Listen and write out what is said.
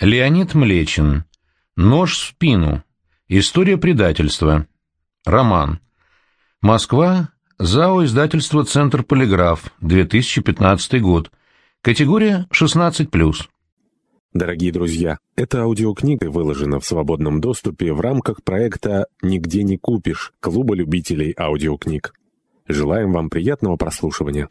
Леонид Млечин. Нож в спину. История предательства. Роман. Москва. ЗАО издательство «Центр Полиграф», 2015 год. Категория 16+. Дорогие друзья, эта аудиокнига выложена в свободном доступе в рамках проекта «Нигде не купишь» Клуба любителей аудиокниг. Желаем вам приятного прослушивания.